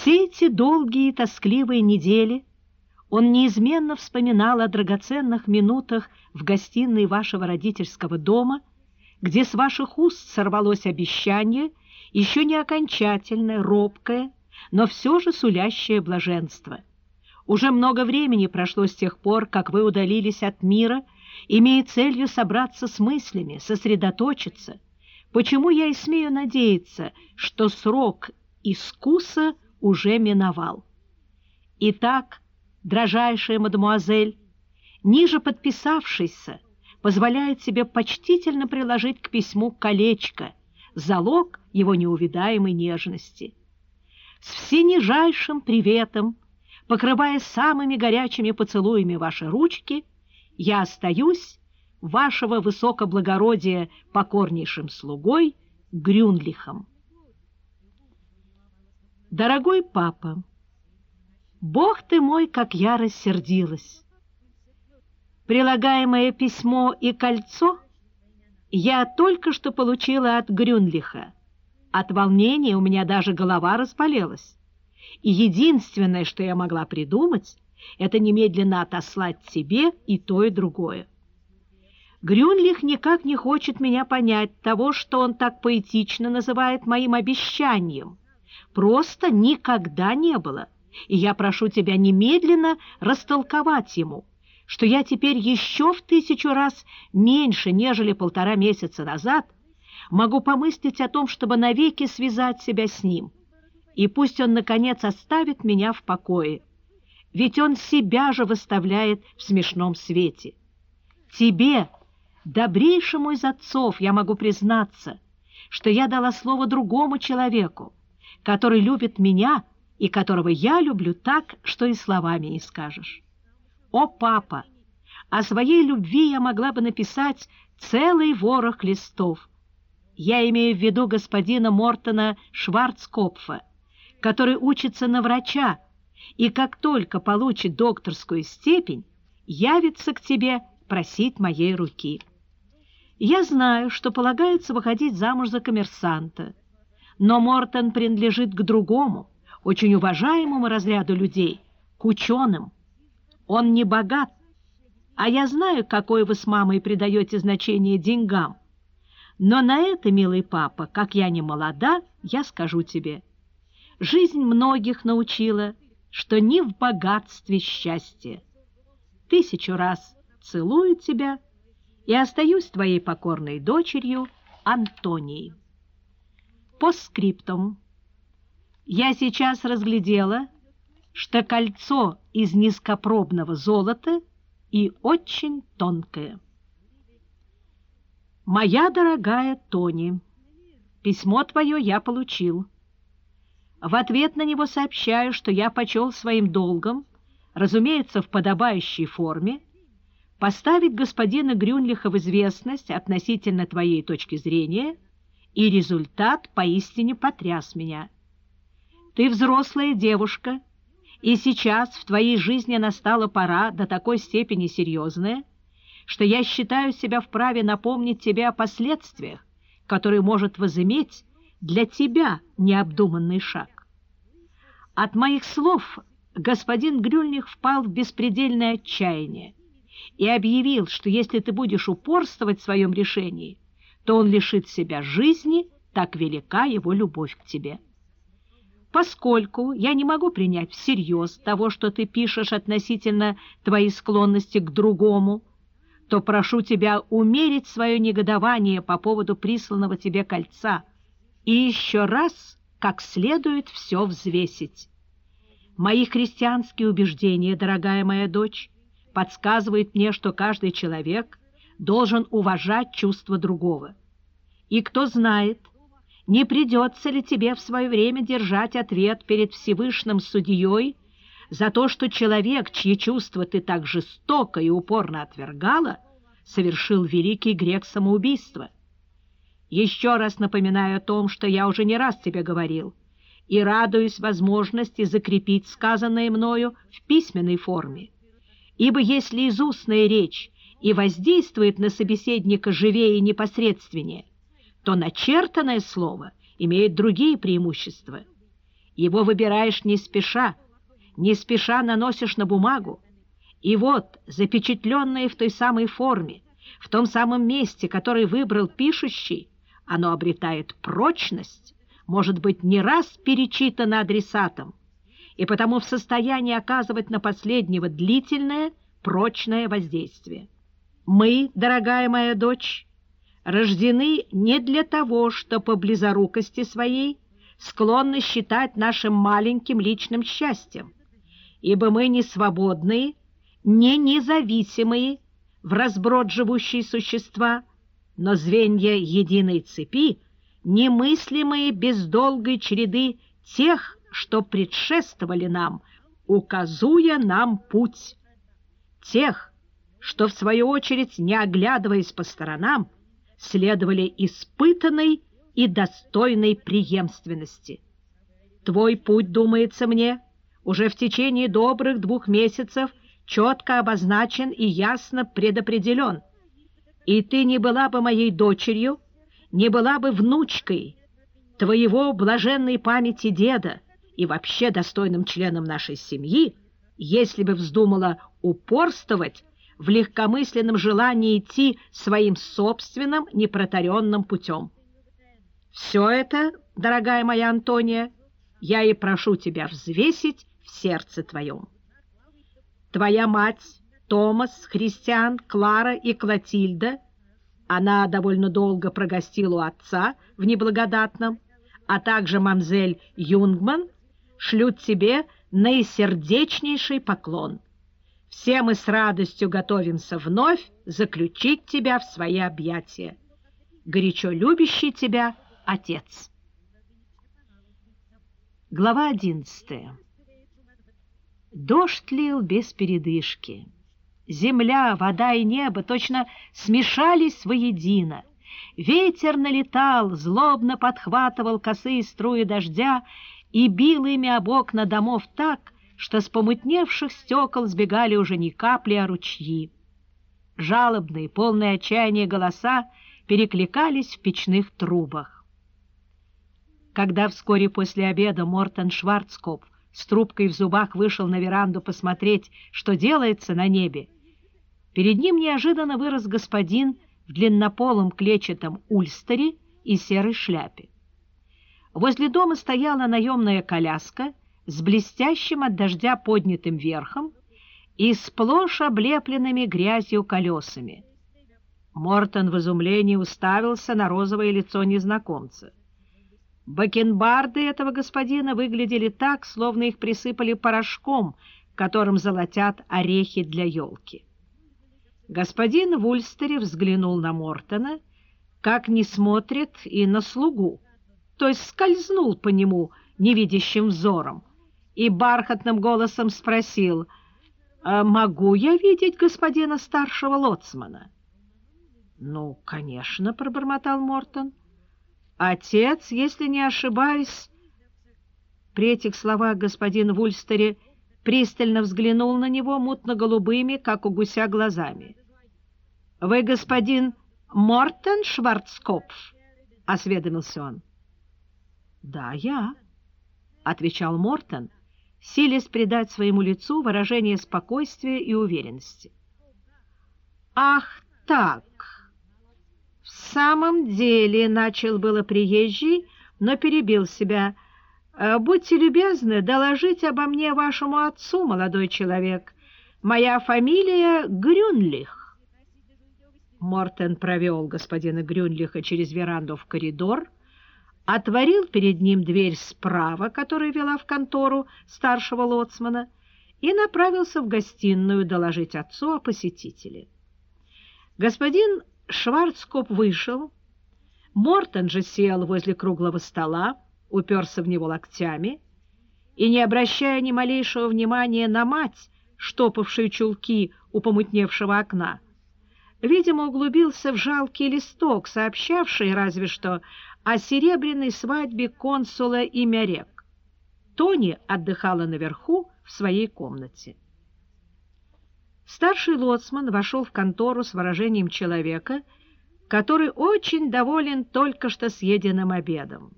Все эти долгие тоскливые недели он неизменно вспоминал о драгоценных минутах в гостиной вашего родительского дома, где с ваших уст сорвалось обещание, еще не окончательное, робкое, но все же сулящее блаженство. Уже много времени прошло с тех пор, как вы удалились от мира, имея целью собраться с мыслями, сосредоточиться. Почему я и смею надеяться, что срок искуса уже миновал? Итак, дрожайшая мадемуазель, ниже подписавшийся, позволяет себе почтительно приложить к письму колечко, залог его неувидаемой нежности. С всенижайшим приветом, покрывая самыми горячими поцелуями ваши ручки, я остаюсь вашего высокоблагородия покорнейшим слугой Грюнлихом. Дорогой папа, Бог ты мой, как я рассердилась! Прилагаемое письмо и кольцо я только что получила от Грюнлиха. От волнения у меня даже голова распалилась. И единственное, что я могла придумать, это немедленно отослать тебе и то, и другое. Грюнлих никак не хочет меня понять того, что он так поэтично называет моим обещанием. Просто никогда не было — и я прошу тебя немедленно растолковать ему, что я теперь еще в тысячу раз меньше, нежели полтора месяца назад, могу помыслить о том, чтобы навеки связать себя с ним, и пусть он, наконец, оставит меня в покое, ведь он себя же выставляет в смешном свете. Тебе, добрейшему из отцов, я могу признаться, что я дала слово другому человеку, который любит меня и которого я люблю так, что и словами не скажешь. О, папа! О своей любви я могла бы написать целый ворох листов. Я имею в виду господина Мортона Шварцкопфа, который учится на врача, и как только получит докторскую степень, явится к тебе просить моей руки. Я знаю, что полагается выходить замуж за коммерсанта, но Мортон принадлежит к другому, очень уважаемому разряду людей, к ученым. Он не богат, а я знаю, какое вы с мамой придаете значение деньгам. Но на это, милый папа, как я не молода, я скажу тебе. Жизнь многих научила, что не в богатстве счастье. Тысячу раз целую тебя и остаюсь твоей покорной дочерью Антонией. По скриптум. Я сейчас разглядела, что кольцо из низкопробного золота и очень тонкое. Моя дорогая Тони, письмо твое я получил. В ответ на него сообщаю, что я почел своим долгом, разумеется, в подобающей форме, поставить господина Грюнлиха в известность относительно твоей точки зрения, и результат поистине потряс меня. Ты взрослая девушка, и сейчас в твоей жизни настала пора до такой степени серьезная, что я считаю себя вправе напомнить тебе о последствиях, которые может возыметь для тебя необдуманный шаг. От моих слов господин Грюльних впал в беспредельное отчаяние и объявил, что если ты будешь упорствовать в своем решении, то он лишит себя жизни, так велика его любовь к тебе. Поскольку я не могу принять всерьез того, что ты пишешь относительно твоей склонности к другому, то прошу тебя умерить свое негодование по поводу присланного тебе кольца и еще раз как следует все взвесить. Мои христианские убеждения, дорогая моя дочь, подсказывают мне, что каждый человек должен уважать чувства другого. И кто знает, не придется ли тебе в свое время держать ответ перед Всевышним Судьей за то, что человек, чьи чувства ты так жестоко и упорно отвергала, совершил великий грех самоубийства? Еще раз напоминаю о том, что я уже не раз тебе говорил, и радуюсь возможности закрепить сказанное мною в письменной форме. Ибо если из устная речь и воздействует на собеседника живее и непосредственнее, то начертанное слово имеет другие преимущества. Его выбираешь не спеша, не спеша наносишь на бумагу. И вот, запечатленное в той самой форме, в том самом месте, который выбрал пишущий, оно обретает прочность, может быть не раз перечитано адресатом, и потому в состоянии оказывать на последнего длительное, прочное воздействие. Мы, дорогая моя дочь, рождены не для того, что по близорукости своей склонны считать нашим маленьким личным счастьем, ибо мы не свободные, не независимые, в разброд живущие существа, но звенья единой цепи, немыслимые без долгой череды тех, что предшествовали нам, указуя нам путь. Тех, что, в свою очередь, не оглядываясь по сторонам, следовали испытанной и достойной преемственности. Твой путь, думается мне, уже в течение добрых двух месяцев четко обозначен и ясно предопределен. И ты не была бы моей дочерью, не была бы внучкой твоего блаженной памяти деда и вообще достойным членом нашей семьи, если бы вздумала упорствовать в легкомысленном желании идти своим собственным непротаренным путем. Все это, дорогая моя Антония, я и прошу тебя взвесить в сердце твоем. Твоя мать, Томас, Христиан, Клара и Клотильда, она довольно долго прогостила у отца в неблагодатном, а также мамзель Юнгман, шлют тебе наисердечнейший поклон. Все мы с радостью готовимся вновь заключить тебя в свои объятия. Горячо любящий тебя отец. Глава одиннадцатая Дождь лил без передышки. Земля, вода и небо точно смешались воедино. Ветер налетал, злобно подхватывал косые струи дождя и бил ими об окна домов так, что с помутневших стекол сбегали уже не капли, а ручьи. Жалобные, полные отчаяния голоса перекликались в печных трубах. Когда вскоре после обеда Мортон Шварцкопф с трубкой в зубах вышел на веранду посмотреть, что делается на небе, перед ним неожиданно вырос господин в длиннополом клетчатом ульстере и серой шляпе. Возле дома стояла наемная коляска с блестящим от дождя поднятым верхом и сплошь облепленными грязью колесами. Мортон в изумлении уставился на розовое лицо незнакомца. Бакенбарды этого господина выглядели так, словно их присыпали порошком, которым золотят орехи для елки. Господин в Ульстере взглянул на Мортона, как не смотрит и на слугу, то есть скользнул по нему невидящим взором и бархатным голосом спросил, «А «Могу я видеть господина старшего лоцмана?» «Ну, конечно», — пробормотал Мортон. Отец, если не ошибаюсь... При этих словах господин в Ульстере пристально взглянул на него мутно-голубыми, как у гуся, глазами. — Вы господин Мортен Шварцкопф? — осведомился он. — Да, я, — отвечал Мортен, силясь придать своему лицу выражение спокойствия и уверенности. — Ах так! «В самом деле», — начал было приезжий, но перебил себя. «Э, «Будьте любезны доложить обо мне вашему отцу, молодой человек. Моя фамилия Грюнлих». Мортен провел господина Грюнлиха через веранду в коридор, отворил перед ним дверь справа, которая вела в контору старшего лоцмана, и направился в гостиную доложить отцу о посетителе. Господин Шварцкоп вышел. Мортон же сел возле круглого стола, уперся в него локтями и, не обращая ни малейшего внимания на мать, штопавшую чулки у помутневшего окна, видимо, углубился в жалкий листок, сообщавший разве что о серебряной свадьбе консула имя Рек. Тони отдыхала наверху в своей комнате. Старший лоцман вошел в контору с выражением человека, который очень доволен только что съеденным обедом.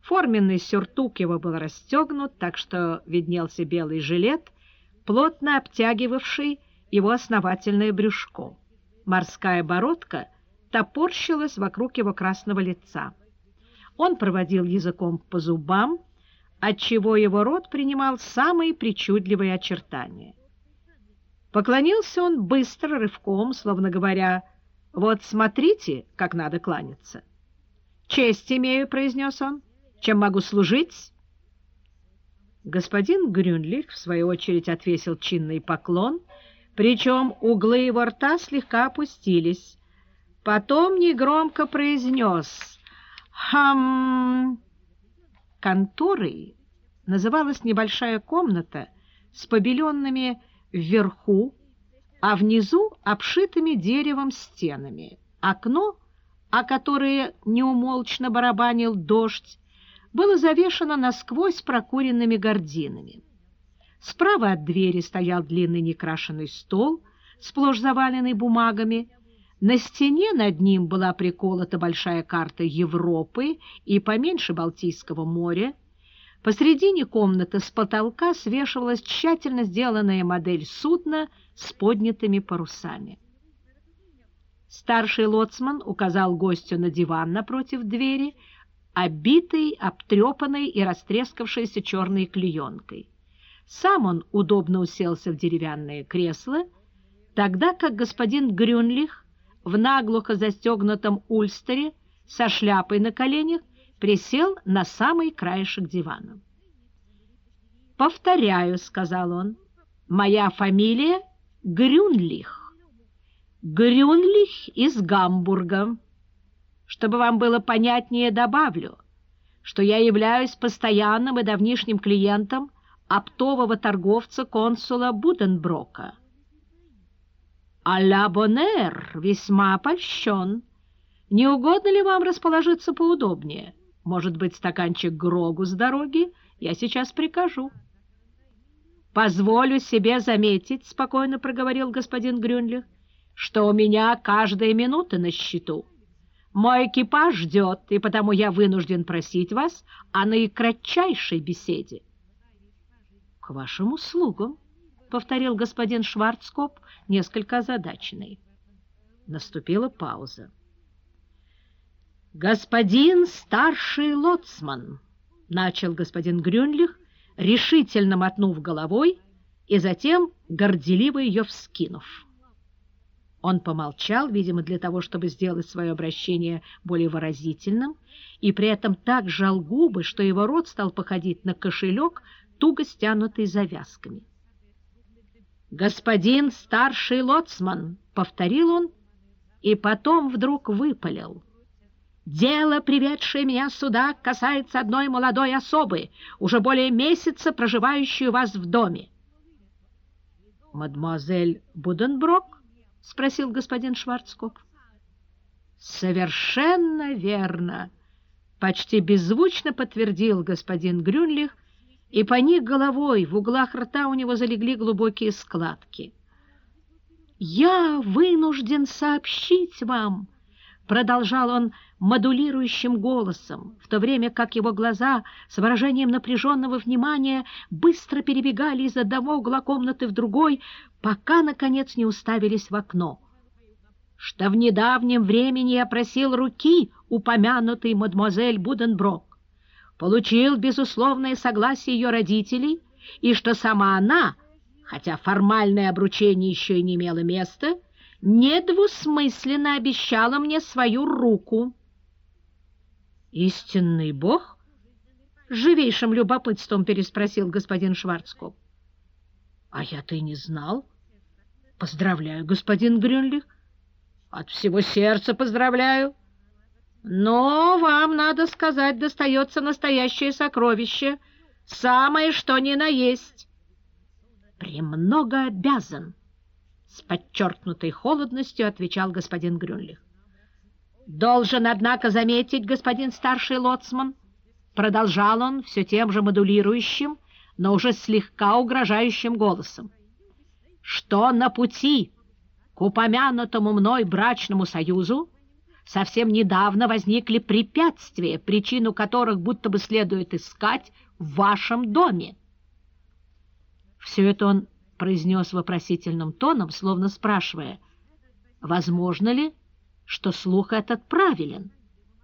Форменный сюртук его был расстегнут, так что виднелся белый жилет, плотно обтягивавший его основательное брюшко. Морская бородка топорщилась вокруг его красного лица. Он проводил языком по зубам, отчего его рот принимал самые причудливые очертания. Поклонился он быстро, рывком, словно говоря, «Вот смотрите, как надо кланяться». «Честь имею», — произнес он, — «чем могу служить?» Господин Грюнлих, в свою очередь, отвесил чинный поклон, причем углы его рта слегка опустились. Потом негромко произнес «Хам...» Конторой называлась небольшая комната с побеленными вверху, а внизу обшитыми деревом стенами. Окно, о которое неумолчно барабанил дождь, было завешено насквозь прокуренными гординами. Справа от двери стоял длинный некрашенный стол, сплошь заваленный бумагами. На стене над ним была приколота большая карта Европы и поменьше Балтийского моря, Посредине комнаты с потолка свешивалась тщательно сделанная модель судна с поднятыми парусами. Старший лоцман указал гостю на диван напротив двери, обитый, обтрепанной и растрескавшейся черной клеенкой. Сам он удобно уселся в деревянное кресло, тогда как господин Грюнлих в наглухо застегнутом ульстере со шляпой на коленях присел на самый краешек дивана. «Повторяю», — сказал он, — «моя фамилия Грюнлих. Грюнлих из Гамбурга. Чтобы вам было понятнее, добавлю, что я являюсь постоянным и давнишним клиентом оптового торговца консула Буденброка. «А-ля Бонер весьма польщен. Не угодно ли вам расположиться поудобнее?» Может быть, стаканчик Грогу с дороги? Я сейчас прикажу. «Позволю себе заметить», — спокойно проговорил господин Грюнлих, «что у меня каждая минута на счету. Мой экипаж ждет, и потому я вынужден просить вас о наикратчайшей беседе». «К вашим услугам», — повторил господин Шварцкоп, несколько озадаченный. Наступила пауза. «Господин старший лоцман», — начал господин Грюнлих, решительно мотнув головой и затем горделиво ее вскинув. Он помолчал, видимо, для того, чтобы сделать свое обращение более выразительным, и при этом так сжал губы, что его рот стал походить на кошелек, туго стянутый завязками. «Господин старший лоцман», — повторил он, и потом вдруг выпалил — Дело, приведшее меня сюда, касается одной молодой особы, уже более месяца проживающей у вас в доме. — Мадемуазель Буденброк? — спросил господин Шварцкоп. — Совершенно верно, — почти беззвучно подтвердил господин Грюнлих, и поник головой, в углах рта у него залегли глубокие складки. — Я вынужден сообщить вам, — продолжал он, — модулирующим голосом, в то время как его глаза с выражением напряженного внимания быстро перебегали из одного угла комнаты в другой, пока, наконец, не уставились в окно. Что в недавнем времени я просил руки упомянутой мадемуазель Буденброк, получил безусловное согласие ее родителей, и что сама она, хотя формальное обручение еще и не имело места, недвусмысленно обещала мне свою руку. «Истинный бог?» — живейшим любопытством переспросил господин Шварцкоп. «А я-то и не знал. Поздравляю, господин Грюнлих. От всего сердца поздравляю. Но вам, надо сказать, достается настоящее сокровище, самое что ни на есть. «Премного обязан», — с подчеркнутой холодностью отвечал господин Грюнлих. «Должен, однако, заметить, господин старший лоцман», продолжал он все тем же модулирующим, но уже слегка угрожающим голосом, что на пути к упомянутому мной брачному союзу совсем недавно возникли препятствия, причину которых будто бы следует искать в вашем доме. Все это он произнес вопросительным тоном, словно спрашивая, возможно ли, что слух этот правилен.